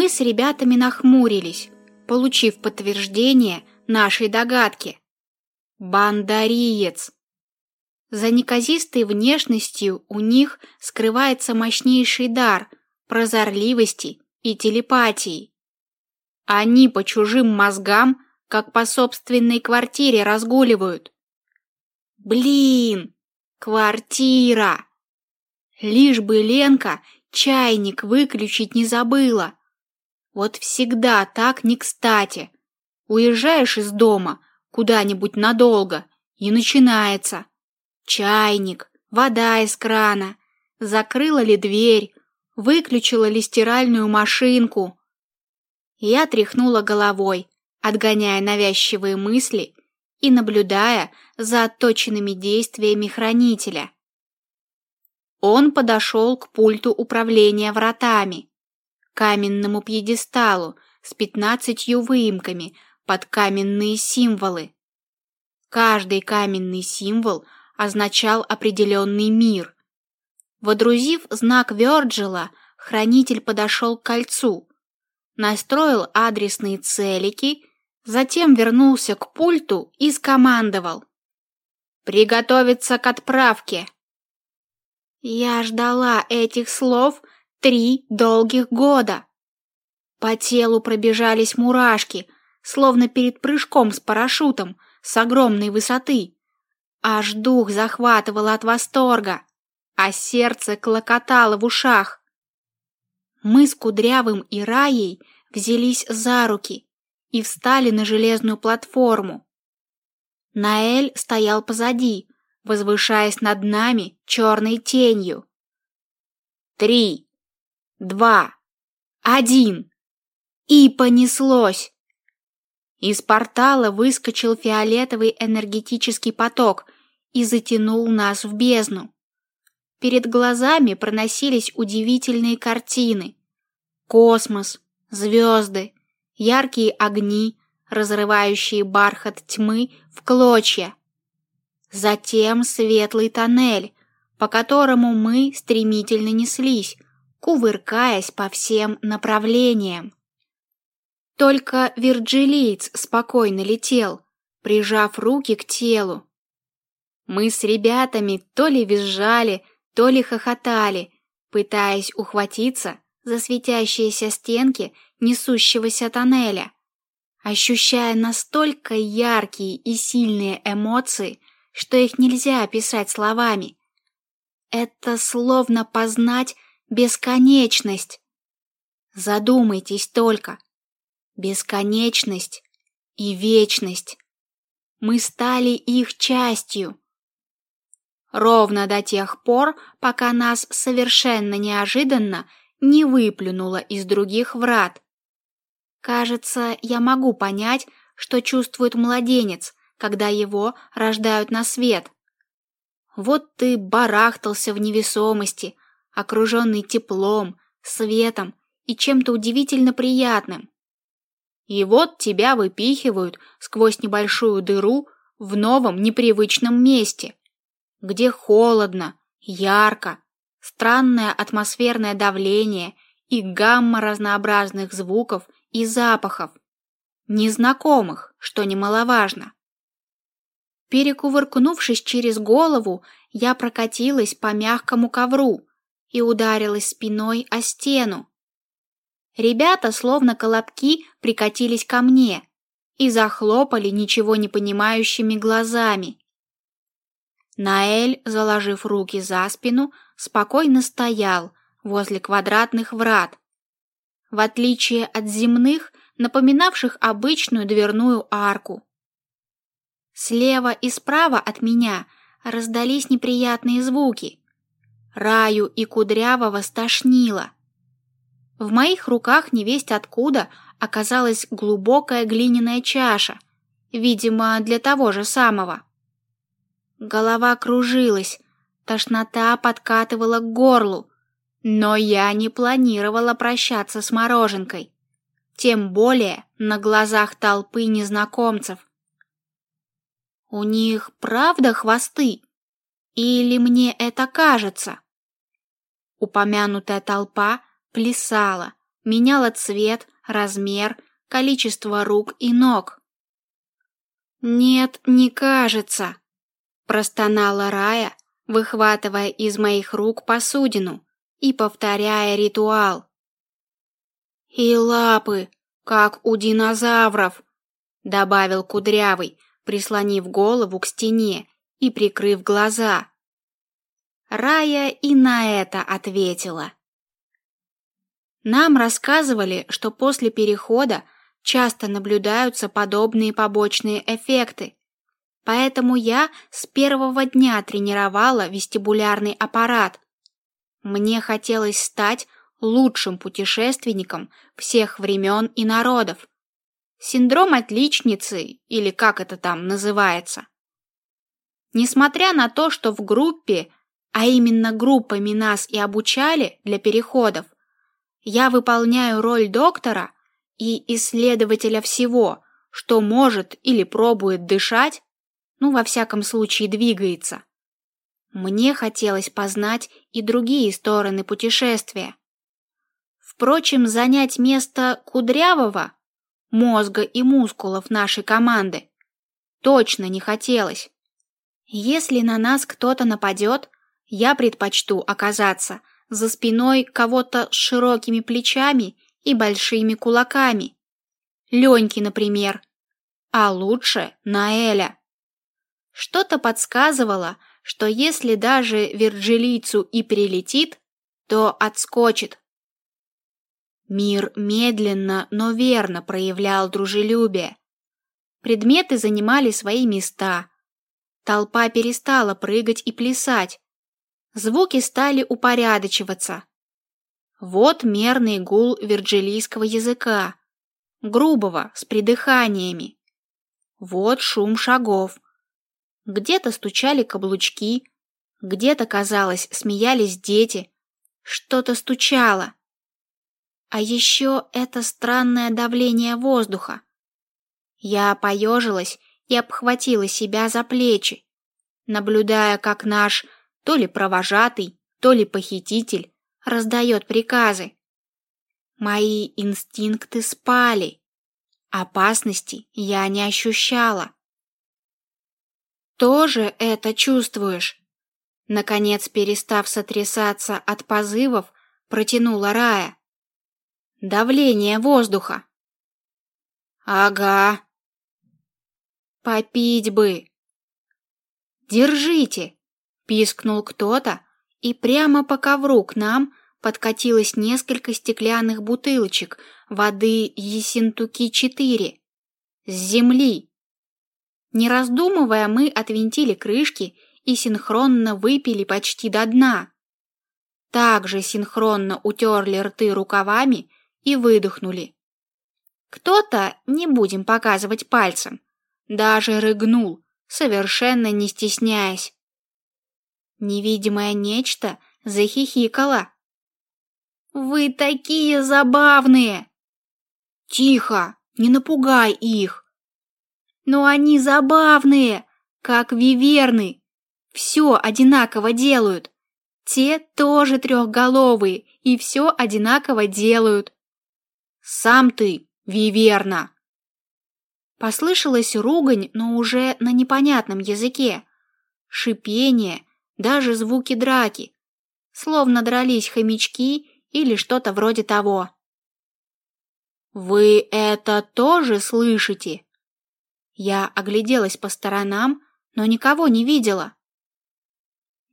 Мы с ребятами нахмурились, получив подтверждение нашей догадки. Бандариец. За неказистой внешностью у них скрывается мощнейший дар прозорливости и телепатии. Они по чужим мозгам, как по собственной квартире разгуливают. Блин, квартира! Лишь бы Ленка чайник выключить не забыла. Вот всегда так не кстати. Уезжаешь из дома куда-нибудь надолго, и начинается. Чайник, вода из крана, закрыла ли дверь, выключила ли стиральную машинку. Я тряхнула головой, отгоняя навязчивые мысли и наблюдая за отточенными действиями хранителя. Он подошел к пульту управления вратами, каменному пьедесталу с пятнадцатью выемками под каменные символы. Каждый каменный символ означал определенный мир. Водрузив знак Вёрджила, хранитель подошел к кольцу, настроил адресные целики, затем вернулся к пульту и скомандовал. «Приготовиться к отправке!» Я ждала этих слов три долгих года. По телу пробежались мурашки, словно перед прыжком с парашютом с огромной высоты. Аж дух захватывало от восторга, а сердце клокотало в ушах. Мы с Кудрявым и Раей взялись за руки и встали на железную платформу. Наэль стоял позади, возвышаясь над нами черной тенью. Три, два, один. И понеслось. Из портала выскочил фиолетовый энергетический поток и затянул нас в бездну. Перед глазами проносились удивительные картины. Космос, звезды, яркие огни, разрывающие бархат тьмы в клочья. Затем светлый тоннель, по которому мы стремительно неслись, кувыркаясь по всем направлениям. Только Вирджилиец спокойно летел, прижав руки к телу. Мы с ребятами то ли визжали, то ли хохотали, пытаясь ухватиться за светящиеся стенки несущегося тоннеля, ощущая настолько яркие и сильные эмоции, что их нельзя описать словами. Это словно познать бесконечность. Задумайтесь только, бесконечность и вечность. Мы стали их частью. Ровно до тех пор, пока нас совершенно неожиданно не выплюнуло из других врат. Кажется, я могу понять, что чувствует младенец, когда его рождают на свет. Вот ты барахтался в невесомости, окруженный теплом, светом и чем-то удивительно приятным. И вот тебя выпихивают сквозь небольшую дыру в новом непривычном месте, где холодно, ярко, странное атмосферное давление и гамма разнообразных звуков и запахов, незнакомых, что немаловажно. Перекувыркнувшись через голову, я прокатилась по мягкому ковру и ударилась спиной о стену, Ребята, словно колобки, прикатились ко мне и захлопали ничего не понимающими глазами. Наэль, заложив руки за спину, спокойно стоял возле квадратных врат. В отличие от земных, напоминавших обычную дверную арку. Слева и справа от меня раздались неприятные звуки. Раю и Кудрявого стошнило. В моих руках невесть откуда оказалась глубокая глиняная чаша, видимо, для того же самого. Голова кружилась, тошнота подкатывала к горлу, но я не планировала прощаться с мороженкой, тем более на глазах толпы незнакомцев. У них правда хвосты? Или мне это кажется? Упомянутая толпа плясала, меняла цвет, размер, количество рук и ног. «Нет, не кажется», — простонала Рая, выхватывая из моих рук посудину и повторяя ритуал. «И лапы, как у динозавров», — добавил Кудрявый, прислонив голову к стене и прикрыв глаза. Рая и на это ответила. Нам рассказывали, что после перехода часто наблюдаются подобные побочные эффекты. Поэтому я с первого дня тренировала вестибулярный аппарат. Мне хотелось стать лучшим путешественником всех времен и народов. Синдром отличницы, или как это там называется. Несмотря на то, что в группе, а именно группами нас и обучали для переходов, я выполняю роль доктора и исследователя всего, что может или пробует дышать, ну, во всяком случае, двигается. Мне хотелось познать и другие стороны путешествия. Впрочем, занять место Кудрявого, мозга и мускулов нашей команды, точно не хотелось. Если на нас кто-то нападет, я предпочту оказаться за спиной кого-то с широкими плечами и большими кулаками. Леньки, например. А лучше Наэля. Что-то подсказывало, что если даже Вирджилийцу и прилетит, то отскочит. Мир медленно, но верно проявлял дружелюбие. Предметы занимали свои места. Толпа перестала прыгать и плясать, Звуки стали упорядочиваться. Вот мерный гул вирджилийского языка, грубого, с придыханиями. Вот шум шагов. Где-то стучали каблучки, где-то, казалось, смеялись дети. Что-то стучало. А еще это странное давление воздуха. Я поежилась и обхватила себя за плечи, наблюдая, как наш то ли провожатый, то ли похититель, раздает приказы. Мои инстинкты спали. Опасности я не ощущала. Тоже это чувствуешь? Наконец, перестав сотрясаться от позывов, протянула Рая. Давление воздуха. Ага. Попить бы. Держите пискнул кто-то, и прямо по ковру к нам подкатилось несколько стеклянных бутылочек воды Ессентуки-4 с земли. Не раздумывая, мы отвинтили крышки и синхронно выпили почти до дна. Также синхронно утерли рты рукавами и выдохнули. Кто-то, не будем показывать пальцем, даже рыгнул, совершенно не стесняясь. Невидимое нечто захихикало. «Вы такие забавные!» «Тихо, не напугай их!» «Но они забавные, как виверны. Все одинаково делают. Те тоже трехголовые и все одинаково делают». «Сам ты, виверна!» Послышалась ругань, но уже на непонятном языке. Шипение, даже звуки драки, словно дрались хомячки или что-то вроде того. Вы это тоже слышите? Я огляделась по сторонам, но никого не видела.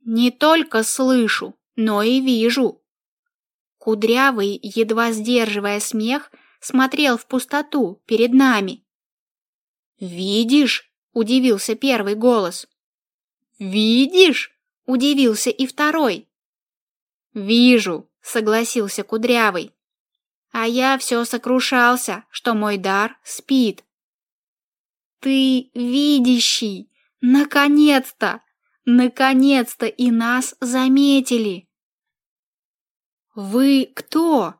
Не только слышу, но и вижу. Кудрявый, едва сдерживая смех, смотрел в пустоту перед нами. Видишь? удивился первый голос. Видишь? Удивился и второй. Вижу, согласился Кудрявый. А я все сокрушался, что мой дар спит. Ты видящий, наконец-то, наконец-то и нас заметили. Вы кто?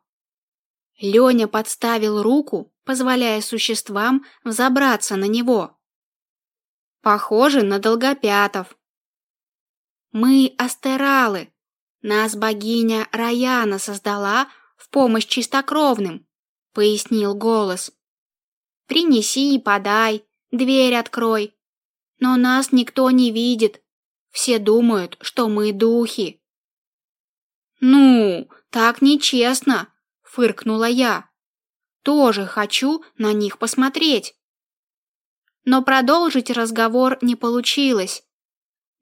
Леня подставил руку, позволяя существам взобраться на него. Похоже на долгопятов. Мы астералы. Нас богиня Раяна создала в помощь чистокровным, пояснил голос. Принеси и подай, дверь открой. Но нас никто не видит. Все думают, что мы духи. Ну, так нечестно, фыркнула я. Тоже хочу на них посмотреть. Но продолжить разговор не получилось.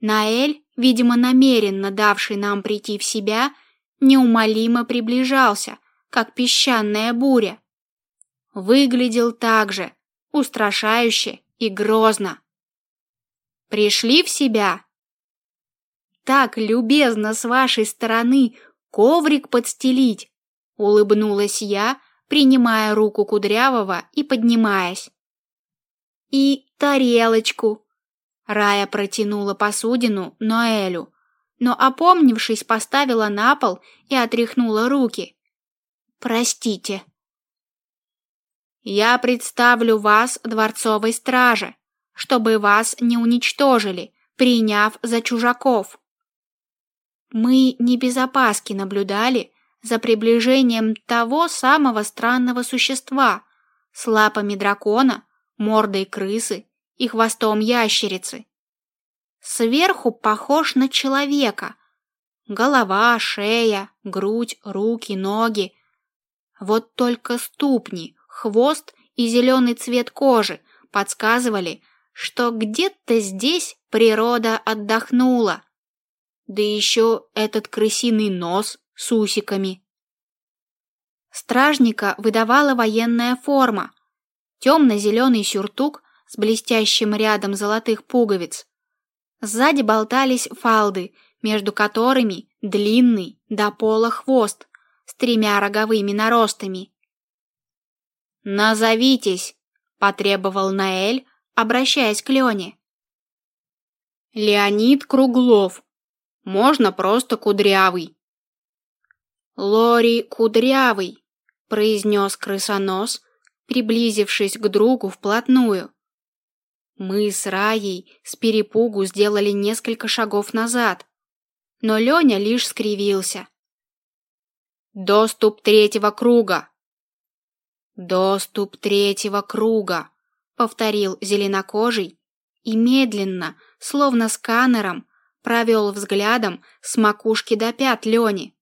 Наэль, видимо, намеренно давший нам прийти в себя, неумолимо приближался, как песчаная буря. Выглядел так же, устрашающе и грозно. Пришли в себя? Так любезно с вашей стороны коврик подстелить, улыбнулась я, принимая руку Кудрявого и поднимаясь. И тарелочку. Рая протянула посудину Ноэлю, но, опомнившись, поставила на пол и отряхнула руки. Простите. Я представлю вас дворцовой страже, чтобы вас не уничтожили, приняв за чужаков. Мы не без опаски наблюдали за приближением того самого странного существа с лапами дракона, мордой крысы и хвостом ящерицы. Сверху похож на человека. Голова, шея, грудь, руки, ноги. Вот только ступни, хвост и зеленый цвет кожи подсказывали, что где-то здесь природа отдохнула. Да еще этот крысиный нос с усиками. Стражника выдавала военная форма, темно-зеленый сюртук с блестящим рядом золотых пуговиц. Сзади болтались фалды, между которыми длинный до пола хвост с тремя роговыми наростами. «Назовитесь!» — потребовал Наэль, обращаясь к Лене. «Леонид Круглов. Можно просто Кудрявый». «Лори Кудрявый», — произнес крысонос, приблизившись к другу вплотную. Мы с Раей с перепугу сделали несколько шагов назад, но Леня лишь скривился. «Доступ третьего круга!» «Доступ третьего круга!» — повторил зеленокожий и медленно, словно сканером, провел взглядом с макушки до пят Лени.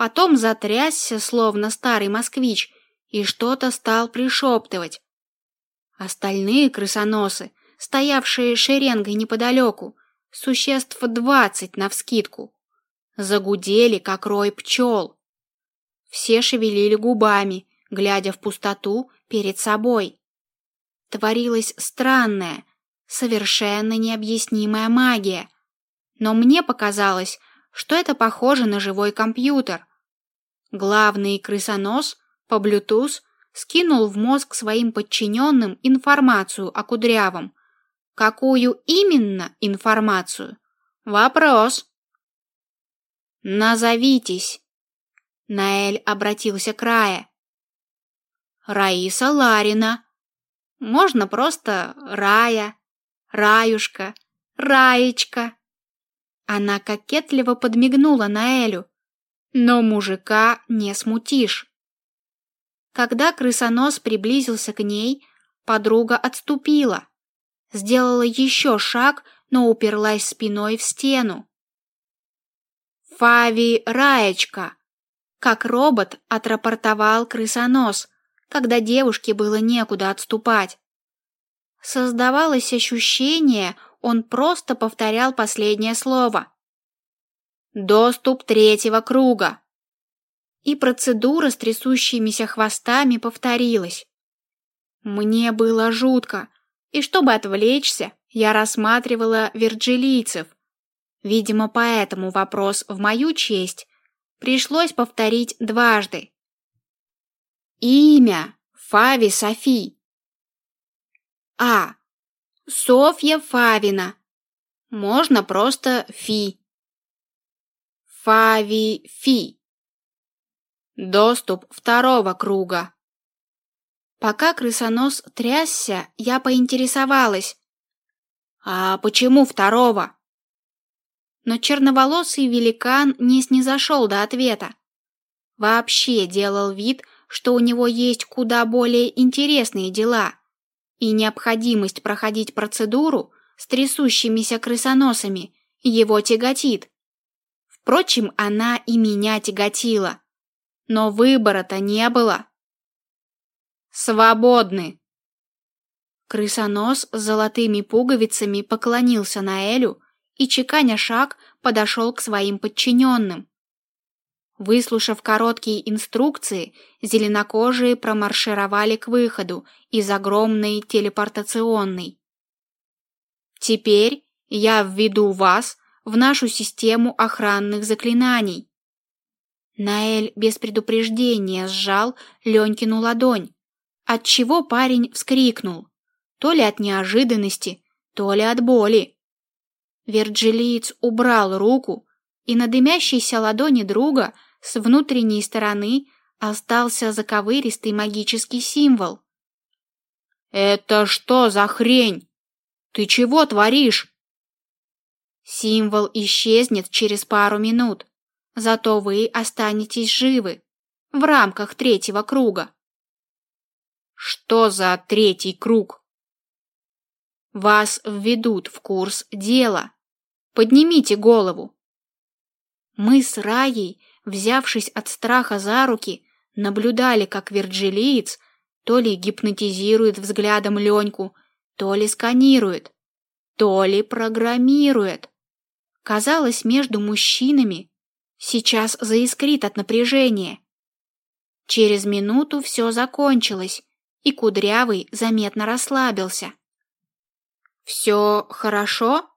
Потом затрясся, словно старый москвич, и что-то стал пришептывать. Остальные крысоносы, стоявшие шеренгой неподалеку, существ двадцать навскидку, загудели, как рой пчел. Все шевелили губами, глядя в пустоту перед собой. Творилась странная, совершенно необъяснимая магия, но мне показалось, что это похоже на живой компьютер. Главный крысонос по Bluetooth скинул в мозг своим подчиненным информацию о Кудрявом. Какую именно информацию? Вопрос. Назовитесь. Наэль обратился к Рае. Раиса Ларина. Можно просто Рая, Раюшка, Раечка. Она кокетливо подмигнула Наэлю. Но мужика не смутишь. Когда крысонос приблизился к ней, подруга отступила, сделала еще шаг, но уперлась спиной в стену. Фави Раечка, как робот отрапортовал крысонос, когда девушке было некуда отступать. Создавалось ощущение, он просто повторял последнее слово. Доступ третьего круга и процедура с трясущимися хвостами повторилась. Мне было жутко, и чтобы отвлечься, я рассматривала вирджилийцев. Видимо, поэтому вопрос в мою честь пришлось повторить дважды. Имя Фави Софи. А. Софья Фавина. Можно просто Фи. Фави Фи. Доступ второго круга. Пока крысонос трясся, я поинтересовалась. А почему второго? Но черноволосый великан не снизошел до ответа. вообще делал вид, что у него есть куда более интересные дела, и необходимость проходить процедуру с трясущимися крысоносами его тяготит. Впрочем, она и меня тяготила. Но выбора-то не было. «Свободны!» Крысонос с золотыми пуговицами поклонился Наэлю и, чеканя шаг, подошел к своим подчиненным. Выслушав короткие инструкции, зеленокожие промаршировали к выходу из огромной телепортационной. «Теперь я введу вас в нашу систему охранных заклинаний». Наэль без предупреждения сжал Ленькину ладонь, отчего парень вскрикнул, то ли от неожиданности, то ли от боли. Вирджилиец убрал руку, и на дымящейся ладони друга – с внутренней стороны остался заковыристый магический символ. «Это что за хрень? Ты чего творишь?» Символ исчезнет через пару минут, зато вы останетесь живы в рамках третьего круга. Что за третий круг? Вас введут в курс дела. Поднимите голову. Мы с Раей взявшись от страха за руки, наблюдали, как вирджилиец то ли гипнотизирует взглядом Леньку, то ли сканирует, то ли программирует. Казалось, между мужчинами сейчас заискрит от напряжения. Через минуту все закончилось, и Кудрявый заметно расслабился. «Все хорошо?»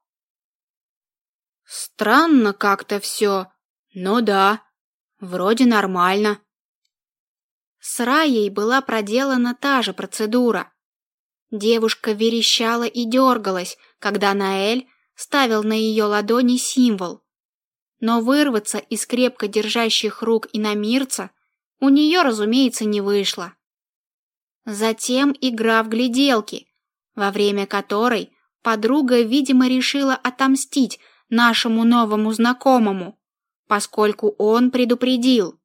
«Странно как-то все, но да, Вроде нормально. С Раей была проделана та же процедура. Девушка верещала и дергалась, когда Наэль ставил на ее ладони символ. Но вырваться из крепко держащих рук иномирца у нее, разумеется, не вышло. Затем игра в гляделки, во время которой подруга, видимо, решила отомстить нашему новому знакомому поскольку он предупредил.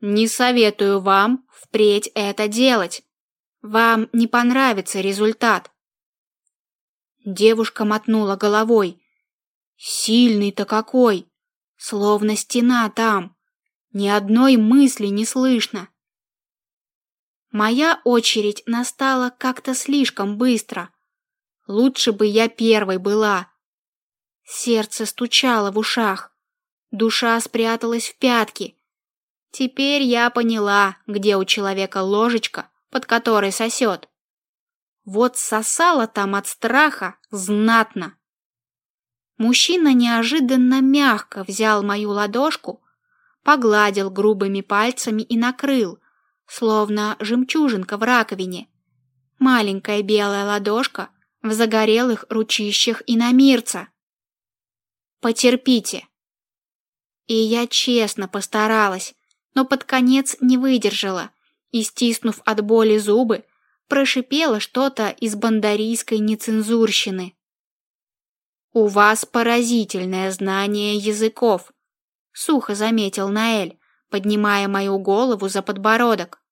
Не советую вам впредь это делать. Вам не понравится результат. Девушка мотнула головой. Сильный-то какой! Словно стена там. Ни одной мысли не слышно. Моя очередь настала как-то слишком быстро. Лучше бы я первой была. Сердце стучало в ушах. Душа спряталась в пятки. Теперь я поняла, где у человека ложечка, под которой сосет. Вот сосала там от страха знатно. Мужчина неожиданно мягко взял мою ладошку, погладил грубыми пальцами и накрыл, словно жемчужинка в раковине. Маленькая белая ладошка в загорелых ручищах иномирца. Потерпите, и я честно постаралась, но под конец не выдержала и, стиснув от боли зубы, прошипела что-то из бандарийской нецензурщины. «У вас поразительное знание языков», — сухо заметил Наэль, поднимая мою голову за подбородок.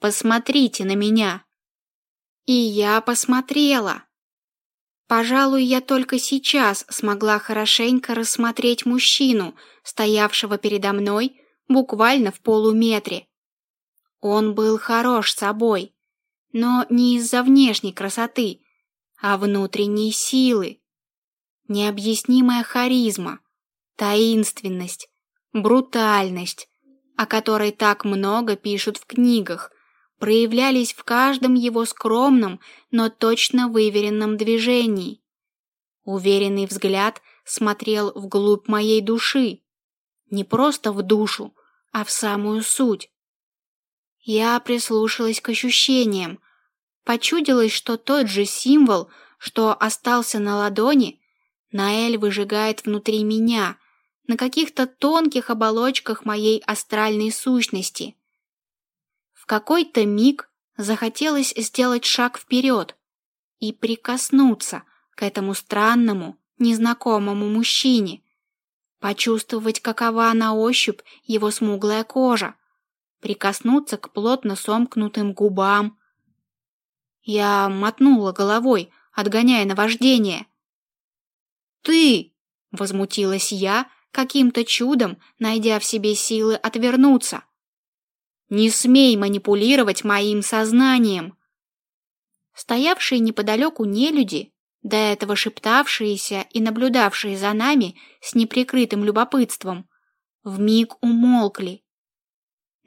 «Посмотрите на меня». И я посмотрела. Пожалуй, я только сейчас смогла хорошенько рассмотреть мужчину, стоявшего передо мной буквально в полуметре. Он был хорош собой, но не из-за внешней красоты, а внутренней силы. Необъяснимая харизма, таинственность, брутальность, о которой так много пишут в книгах, проявлялись в каждом его скромном, но точно выверенном движении. Уверенный взгляд смотрел вглубь моей души, не просто в душу, а в самую суть. Я прислушалась к ощущениям, почудилось, что тот же символ, что остался на ладони, Наэль выжигает внутри меня, на каких-то тонких оболочках моей астральной сущности. Какой-то миг захотелось сделать шаг вперед и прикоснуться к этому странному, незнакомому мужчине, почувствовать, какова на ощупь его смуглая кожа, прикоснуться к плотно сомкнутым губам. Я мотнула головой, отгоняя наваждение. «Ты!» — возмутилась я, каким-то чудом найдя в себе силы отвернуться. «Не смей манипулировать моим сознанием!» Стоявшие неподалеку нелюди, до этого шептавшиеся и наблюдавшие за нами с неприкрытым любопытством, вмиг умолкли.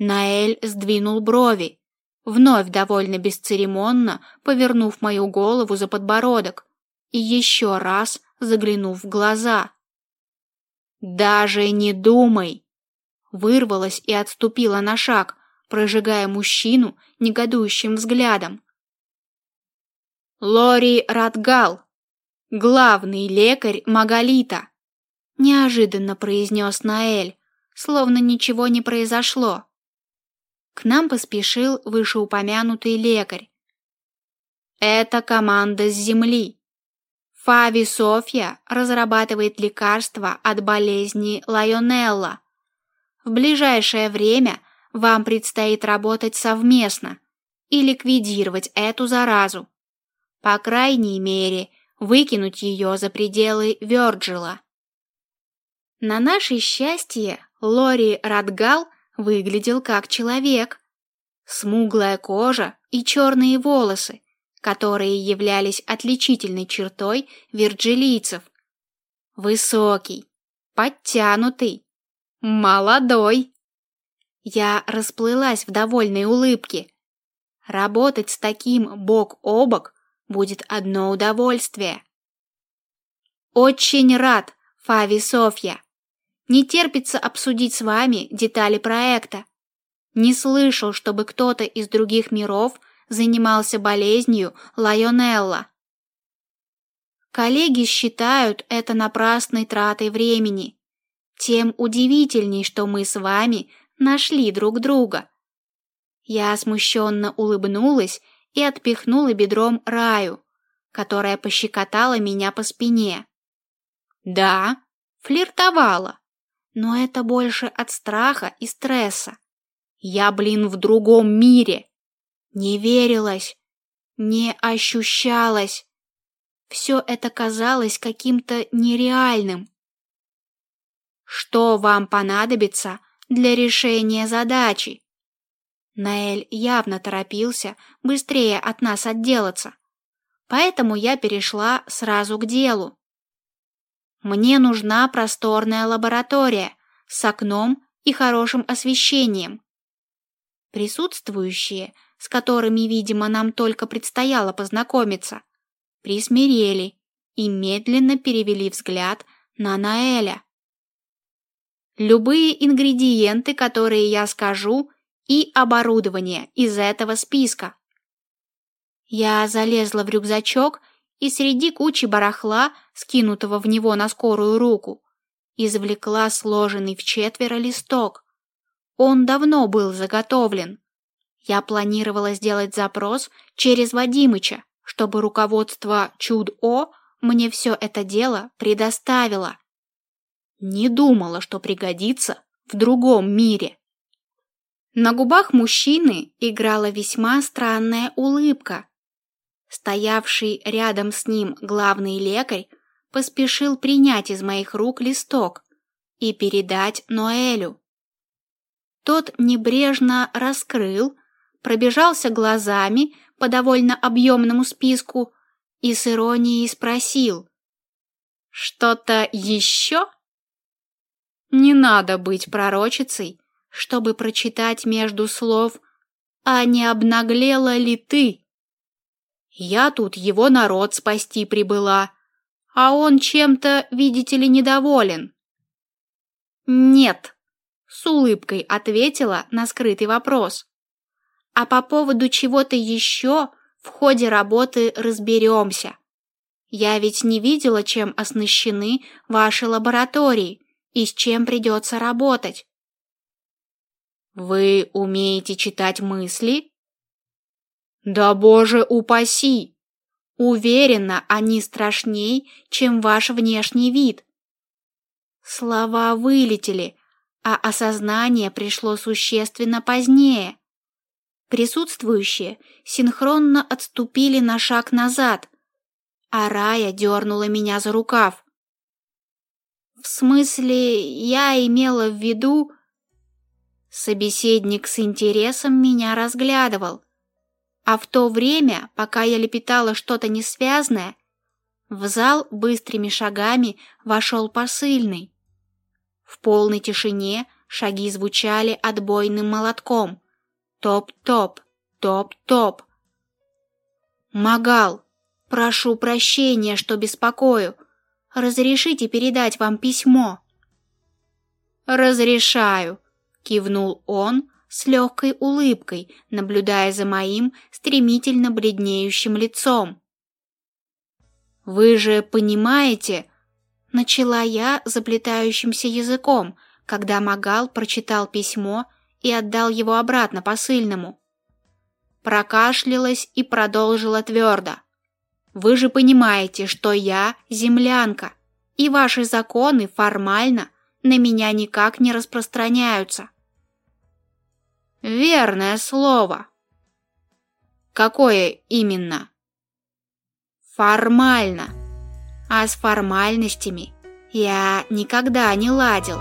Наэль сдвинул брови, вновь довольно бесцеремонно повернув мою голову за подбородок и еще раз заглянув в глаза. «Даже не думай!» Вырвалась и отступила на шаг, прожигая мужчину негодующим взглядом. Лори Радгал, главный лекарь Магалита, неожиданно произнес Наэль, словно ничего не произошло. К нам поспешил вышеупомянутый лекарь. Это команда с земли. Фави Софья разрабатывает лекарство от болезни Лайонелла. В ближайшее время вам предстоит работать совместно и ликвидировать эту заразу. По крайней мере, выкинуть ее за пределы Вёрджила. На наше счастье, Лори Радгал выглядел как человек. Смуглая кожа и черные волосы, которые являлись отличительной чертой вирджилийцев. Высокий, подтянутый, молодой. Я расплылась в довольной улыбке. Работать с таким бок о бок будет одно удовольствие. Очень рад, Фави Софья. Не терпится обсудить с вами детали проекта. Не слышал, чтобы кто-то из других миров занимался болезнью Лайонелла. Коллеги считают это напрасной тратой времени. Тем удивительней, что мы с вами нашли друг друга. Я смущенно улыбнулась и отпихнула бедром Раю, которая пощекотала меня по спине. Да, флиртовала, но это больше от страха и стресса. Я, блин, в другом мире. Не верилась, не ощущалась. Все это казалось каким-то нереальным. Что вам понадобится для решения задачи? Наэль явно торопился быстрее от нас отделаться, поэтому я перешла сразу к делу. Мне нужна просторная лаборатория с окном и хорошим освещением. Присутствующие, с которыми, видимо, нам только предстояло познакомиться, присмирели и медленно перевели взгляд на Наэля. Любые ингредиенты, которые я скажу, и оборудование из этого списка. Я залезла в рюкзачок и среди кучи барахла, скинутого в него на скорую руку, извлекла сложенный в четверо листок. Он давно был заготовлен. Я планировала сделать запрос через Вадимыча, чтобы руководство Чуд-О мне все это дело предоставило. Не думала, что пригодится в другом мире. На губах мужчины играла весьма странная улыбка. Стоявший рядом с ним главный лекарь поспешил принять из моих рук листок и передать Ноэлю. Тот небрежно раскрыл, пробежался глазами по довольно объемному списку и с иронией спросил. «Что-то еще?» «Не надо быть пророчицей чтобы прочитать между слов «А не обнаглела ли ты?» Я тут его народ спасти прибыла, а он чем-то, видите ли, недоволен. «Нет», — с улыбкой ответила на скрытый вопрос. «А по поводу чего-то еще в ходе работы разберемся. Я ведь не видела, чем оснащены ваши лаборатории и с чем придется работать. Вы умеете читать мысли? Да боже упаси! Уверена, они страшней, чем ваш внешний вид. Слова вылетели, а осознание пришло существенно позднее. Присутствующие синхронно отступили на шаг назад, а Рая дернула меня за рукав. В смысле, я имела в виду... Собеседник с интересом меня разглядывал, а в то время, пока я лепетала что-то несвязное, в зал быстрыми шагами вошел посыльный. В полной тишине шаги звучали отбойным молотком. Топ-топ, топ-топ. «Магал, прошу прощения, что беспокою. Разрешите передать вам письмо?» «Разрешаю», — кивнул он с легкой улыбкой, наблюдая за моим стремительно бледнеющим лицом. «Вы же понимаете...» — начала я заплетающимся языком, когда Магал прочитал письмо и отдал его обратно посыльному. Прокашлялась и продолжила твердо. Вы же понимаете, что я землянка, и ваши законы формально на меня никак не распространяются. Верное слово. Какое именно? Формально. А с формальностями я никогда не ладил.